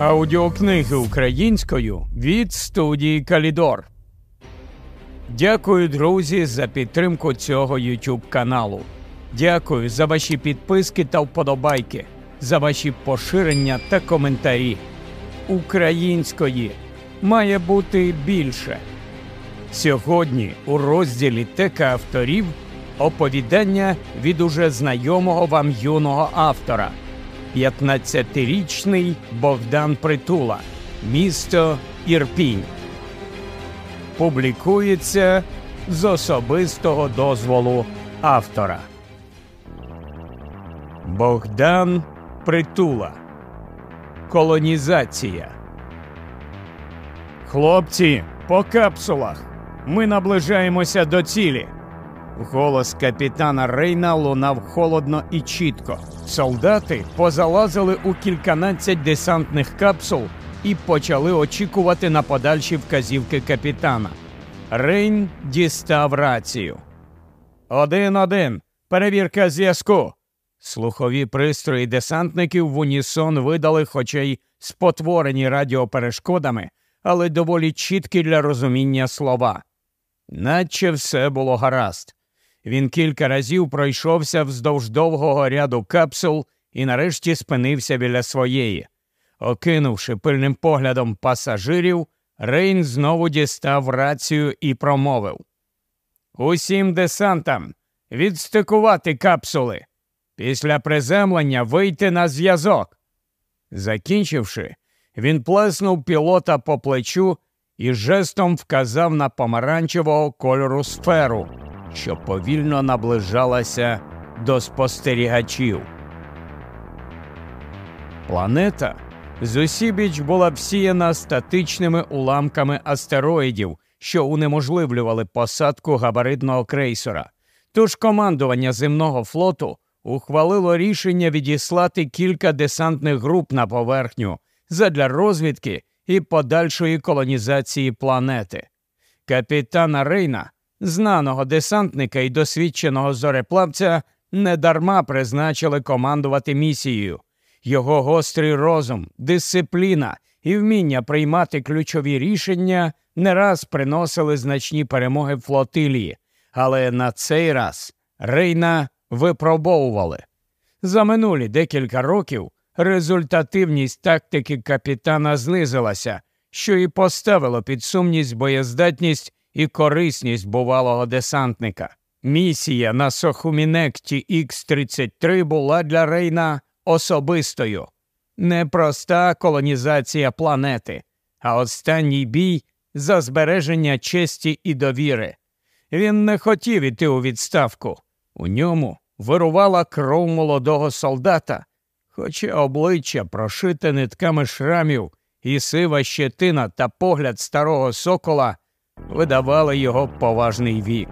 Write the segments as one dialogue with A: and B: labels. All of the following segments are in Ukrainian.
A: Аудіокниги українською від студії Калідор. Дякую, друзі, за підтримку цього YouTube каналу. Дякую за ваші підписки та вподобайки, за ваші поширення та коментарі. Української має бути більше. Сьогодні у розділі Тека авторів оповідання від уже знайомого вам юного автора. 15-річний Богдан Притула. Місто Ірпінь. Публікується з особистого дозволу автора. Богдан Притула. Колонізація. Хлопці по капсулах. Ми наближаємося до цілі. Голос капітана Рейна лунав холодно і чітко. Солдати позалазили у кільканадцять десантних капсул і почали очікувати на подальші вказівки капітана. Рейн дістав рацію. Один один. Перевірка зв'язку. Слухові пристрої десантників в унісон видали, хоча й спотворені радіоперешкодами, але доволі чіткі для розуміння слова. Наче все було гаразд. Він кілька разів пройшовся вздовж довгого ряду капсул і нарешті спинився біля своєї. Окинувши пильним поглядом пасажирів, Рейн знову дістав рацію і промовив Усім десантам відстикувати капсули. Після приземлення вийти на зв'язок. Закінчивши, він плеснув пілота по плечу і жестом вказав на помаранчевого кольору сферу що повільно наближалася до спостерігачів. Планета зусібіч була всіяна статичними уламками астероїдів, що унеможливлювали посадку габаритного крейсера. Тож командування земного флоту ухвалило рішення відіслати кілька десантних груп на поверхню задля розвідки і подальшої колонізації планети. Капітана Рейна знаного десантника і досвідченого зореплавця недарма призначили командувати місією. Його гострий розум, дисципліна і вміння приймати ключові рішення не раз приносили значні перемоги флотилії, але на цей раз Рейна випробовували. За минулі декілька років результативність тактики капітана знизилася, що і поставило під сумність боєздатність і корисність бувалого десантника. Місія на Сохумінекті Х-33 була для Рейна особистою. Непроста колонізація планети, а останній бій за збереження честі і довіри. Він не хотів іти у відставку. У ньому вирувала кров молодого солдата, хоча обличчя прошите нитками шрамів і сива щетина та погляд старого сокола видавали його поважний вік.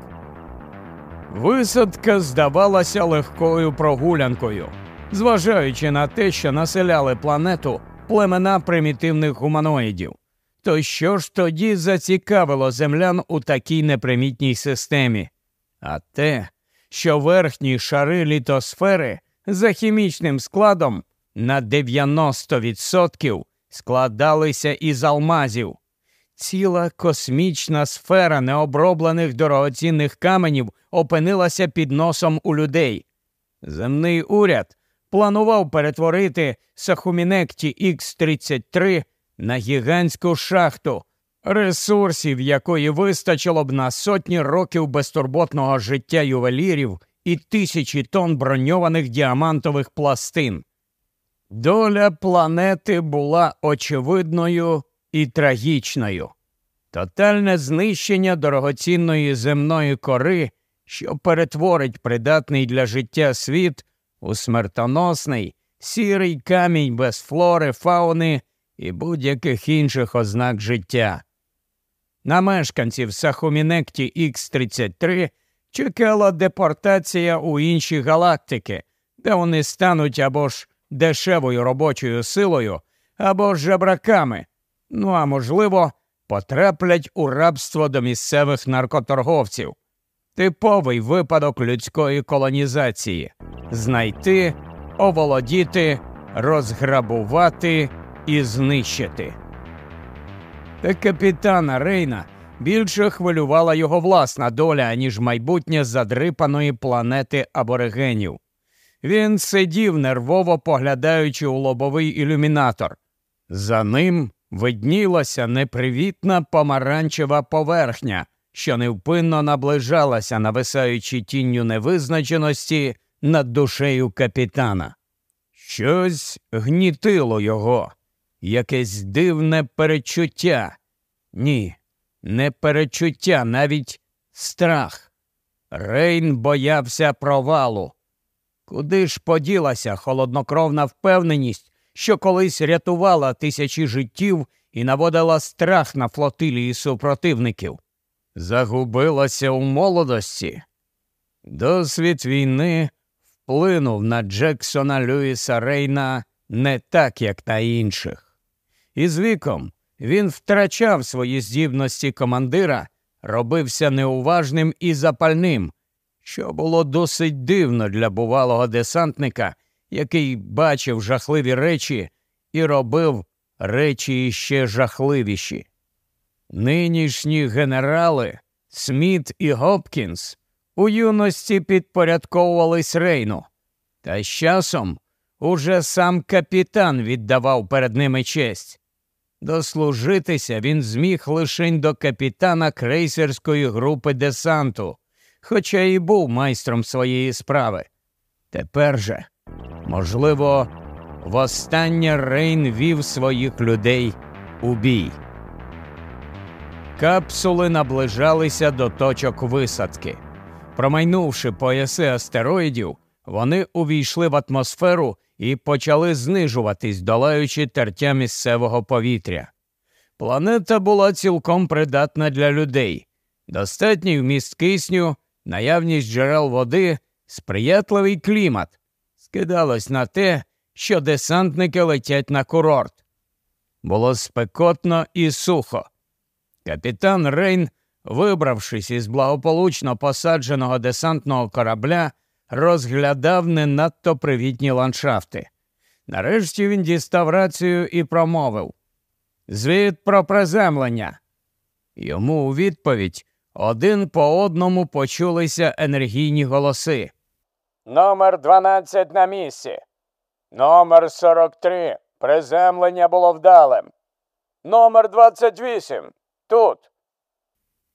A: Висадка здавалася легкою прогулянкою, зважаючи на те, що населяли планету племена примітивних гуманоїдів. То що ж тоді зацікавило землян у такій непримітній системі? А те, що верхні шари літосфери за хімічним складом на 90% складалися із алмазів, Ціла космічна сфера необроблених дорогоцінних каменів опинилася під носом у людей. Земний уряд планував перетворити Сахумінекті Х-33 на гігантську шахту, ресурсів якої вистачило б на сотні років безтурботного життя ювелірів і тисячі тонн броньованих діамантових пластин. Доля планети була очевидною і трагічною. Тотальне знищення дорогоцінної земної кори, що перетворить придатний для життя світ у смертоносний, сірий камінь без флори, фауни і будь-яких інших ознак життя. На мешканців Сахумінекті Х-33 чекала депортація у інші галактики, де вони стануть або ж дешевою робочою силою, або ж жебраками, ну а можливо, потраплять у рабство до місцевих наркоторговців. Типовий випадок людської колонізації знайти, оволодіти, розграбувати і знищити. Та капітана Рейна більше хвилювала його власна доля, ніж майбутнє задрипаної планети аборигенів. Він сидів, нервово поглядаючи у лобовий ілюмінатор. За ним виднілася непривітна помаранчева поверхня, що невпинно наближалася, нависаючи тінню невизначеності над душею капітана. Щось гнітило його, якесь дивне перечуття. Ні, не перечуття, навіть страх. Рейн боявся провалу. Куди ж поділася холоднокровна впевненість, що колись рятувала тисячі життів і наводила страх на флотилії супротивників? Загубилася у молодості. Досвід війни вплинув на Джексона Люїса Рейна не так, як на інших. І з віком він втрачав свої здібності командира, робився неуважним і запальним, що було досить дивно для бувалого десантника, який бачив жахливі речі і робив речі іще жахливіші. Нинішні генерали Сміт і Гопкінс у юності підпорядковувались Рейну, та з часом уже сам капітан віддавав перед ними честь. Дослужитися він зміг лишень до капітана крейсерської групи десанту, хоча і був майстром своєї справи. Тепер же, можливо, востаннє Рейн вів своїх людей у бій. Капсули наближалися до точок висадки. Промайнувши пояси астероїдів, вони увійшли в атмосферу і почали знижуватись, долаючи тертя місцевого повітря. Планета була цілком придатна для людей, достатній вміст кисню, наявність джерел води, сприятливий клімат. Скидалось на те, що десантники летять на курорт. Було спекотно і сухо. Капітан Рейн, вибравшись із благополучно посадженого десантного корабля, розглядав не надто привітні ландшафти. Нарешті він дістав рацію і промовив Звіт про приземлення. Йому у відповідь один по одному почулися енергійні голоси. Номер 12 на місці. Номер 43. Приземлення було вдалим. Номер 28. Тут.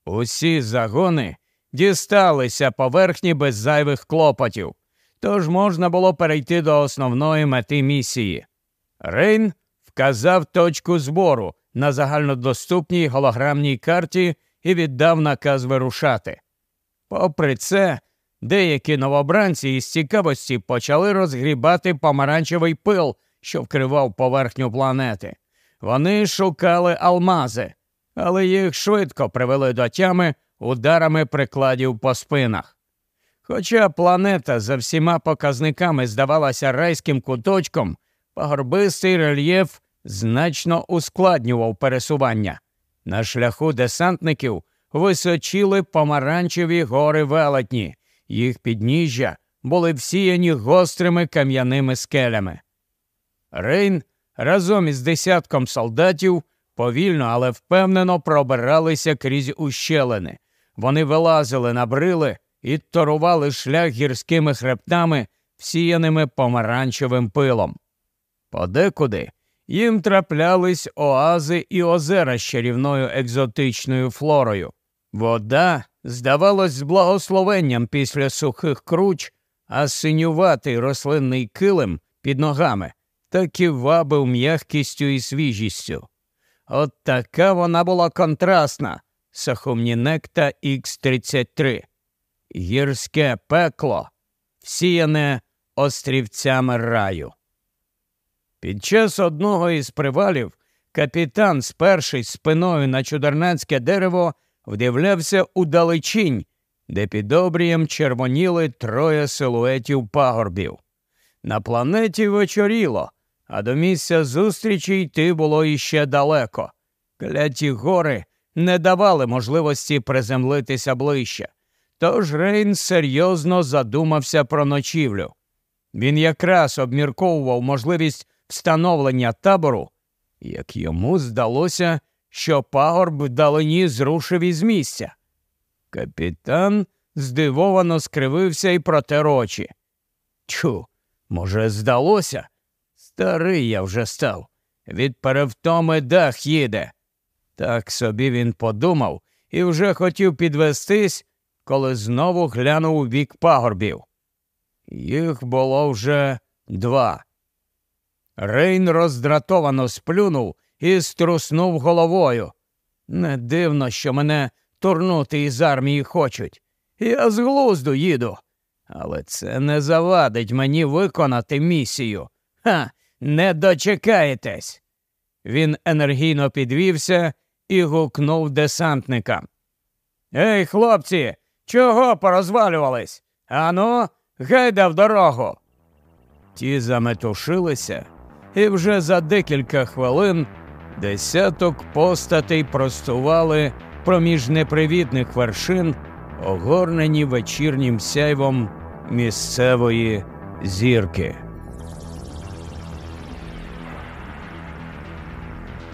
A: Усі загони дісталися поверхні без зайвих клопотів, тож можна було перейти до основної мети місії. Рейн вказав точку збору на загальнодоступній голограмній карті і віддав наказ вирушати. Попри це, деякі новобранці із цікавості почали розгрібати помаранчевий пил, що вкривав поверхню планети. Вони шукали алмази, але їх швидко привели до тями ударами прикладів по спинах. Хоча планета за всіма показниками здавалася райським куточком, пагорбистий рельєф значно ускладнював пересування. На шляху десантників височили помаранчеві гори велетні, їх підніжжя були всіяні гострими кам'яними скелями. Рейн разом із десятком солдатів повільно, але впевнено пробиралися крізь ущелини. Вони вилазили на брили і торували шлях гірськими хребтами, всіяними помаранчевим пилом. Подекуди їм траплялись оази і озера з чарівною екзотичною флорою. Вода, здавалось, з благословенням після сухих круч, а синюватий рослинний килим під ногами так і вабив м'якістю і свіжістю. От така вона була контрастна Сахумнінекта Х-33. Гірське пекло, всіяне острівцями раю. Під час одного із привалів капітан, спершись спиною на чудернацьке дерево, вдивлявся у далечінь, де під обрієм червоніли троє силуетів пагорбів. На планеті вечоріло, а до місця зустрічі йти було іще далеко. Кляті гори не давали можливості приземлитися ближче. Тож Рейн серйозно задумався про ночівлю. Він якраз обмірковував можливість встановлення табору, як йому здалося, що пагорб вдалині зрушив із місця. Капітан здивовано скривився і протер очі. Чу, може, здалося? Старий я вже став. Від перевтоми дах їде. Так собі він подумав і вже хотів підвестись, коли знову глянув у бік пагорбів. Їх було вже два. Рейн роздратовано сплюнув і струснув головою. Не дивно, що мене турнути із армії хочуть. Я з глузду їду. Але це не завадить мені виконати місію. Ха, не дочекаєтесь. Він енергійно підвівся і гукнув десантникам. Ей, хлопці, чого порозвалювались? Ану, гайда в дорогу. Ті заметушилися, і вже за декілька хвилин десяток постатей простували проміж непривітних вершин, огорнені вечірнім сяйвом місцевої зірки.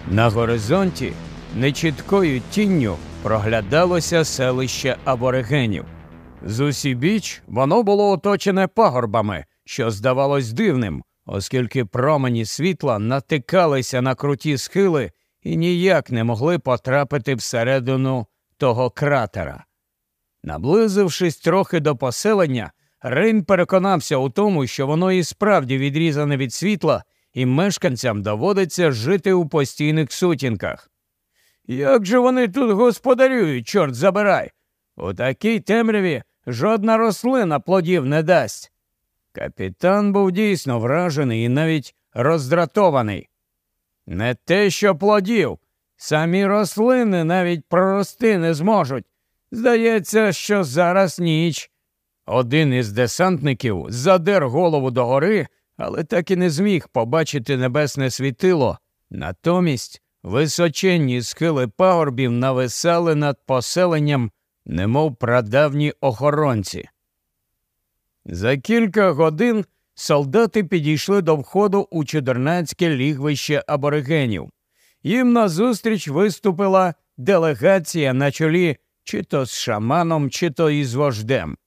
A: На горизонті нечіткою тінню проглядалося селище аборигенів. З усібіч воно було оточене пагорбами, що здавалось дивним, оскільки промені світла натикалися на круті схили і ніяк не могли потрапити всередину того кратера. Наблизившись трохи до поселення, Рейн переконався у тому, що воно і справді відрізане від світла, і мешканцям доводиться жити у постійних сутінках. Як же вони тут господарюють, чорт забирай? У такій темряві жодна рослина плодів не дасть. Капітан був дійсно вражений і навіть роздратований. Не те, що плодів, самі рослини навіть прорости не зможуть. Здається, що зараз ніч. Один із десантників задер голову догори, але так і не зміг побачити небесне світило. Натомість височенні схили пагорбів нависали над поселенням, немов прадавні охоронці. За кілька годин солдати підійшли до входу у чудернацьке лігвище аборигенів. Їм назустріч виступила делегація на чолі чи то з шаманом, чи то із вождем.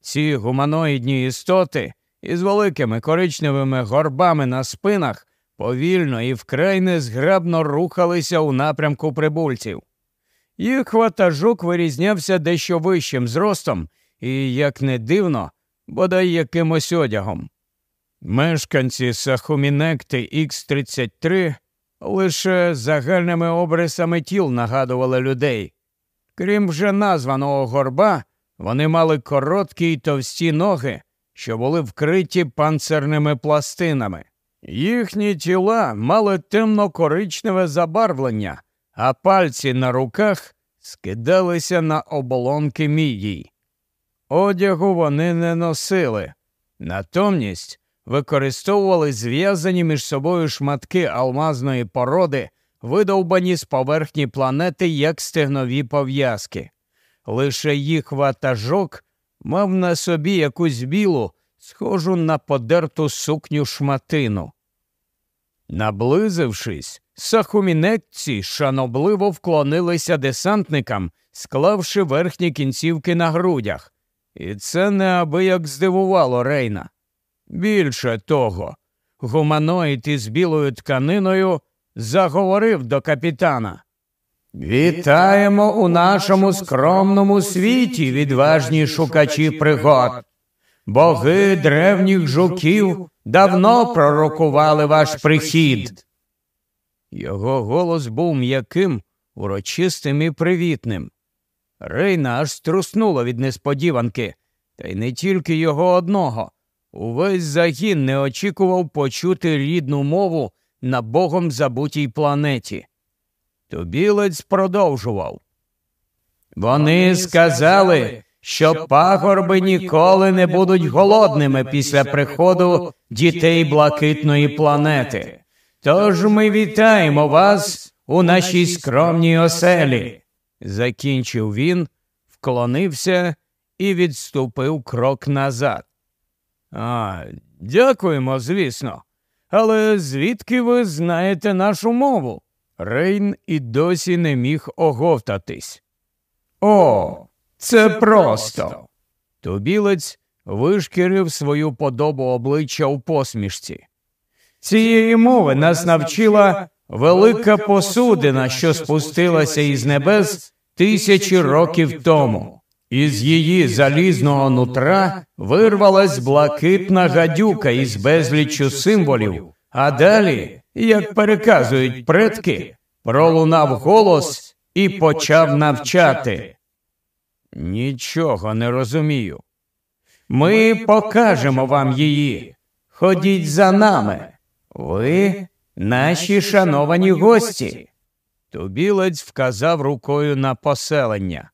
A: Ці гуманоїдні істоти із великими коричневими горбами на спинах повільно і вкрай незграбно рухалися у напрямку прибульців. Їх ватажок вирізнявся дещо вищим зростом і, як не дивно, бодай якимось одягом. Мешканці Сахумінекти Х-33 лише загальними обрисами тіл нагадували людей. Крім вже названого горба, вони мали короткі й товсті ноги, що були вкриті панцерними пластинами. Їхні тіла мали темно-коричневе забарвлення, а пальці на руках скидалися на оболонки мідій. Одягу вони не носили, натомість використовували зв'язані між собою шматки алмазної породи, видовбані з поверхні планети як стегнові пов'язки. Лише їх ватажок мав на собі якусь білу, схожу на подерту сукню шматину. Наблизившись, сахумінетці шанобливо вклонилися десантникам, склавши верхні кінцівки на грудях, і це неабияк здивувало Рейна. Більше того, гуманоїд із білою тканиною заговорив до капітана. Вітаємо у нашому скромному світі, відважні шукачі пригод. Боги древніх жуків давно пророкували ваш прихід. Його голос був м'яким, урочистим і привітним. Рейна аж струснула від несподіванки, та й не тільки його одного. Увесь загін не очікував почути рідну мову на богом забутій планеті. Тубілець продовжував. Вони сказали, що пагорби ніколи не будуть голодними після приходу дітей блакитної планети. Тож ми вітаємо вас у нашій скромній оселі. Закінчив він, вклонився і відступив крок назад. А, дякуємо, звісно. але звідки ви знаєте нашу мову? Рейн і досі не міг оговтатись. О, це просто. Тубілець вишкірив свою подобу обличчя у посмішці. Цієї мови нас навчила велика посудина, що спустилася із небес тисячі років тому. Із її залізного нутра вирвалась блакитна гадюка із безліччю символів, а далі, як переказують предки, пролунав голос і почав навчати. Нічого не розумію. Ми покажемо вам її. Ходіть за нами. Ви наші шановані гості. Тубілець вказав рукою на поселення.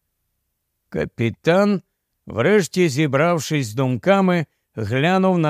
A: Капітан, врешті зібравшись з думками, глянув на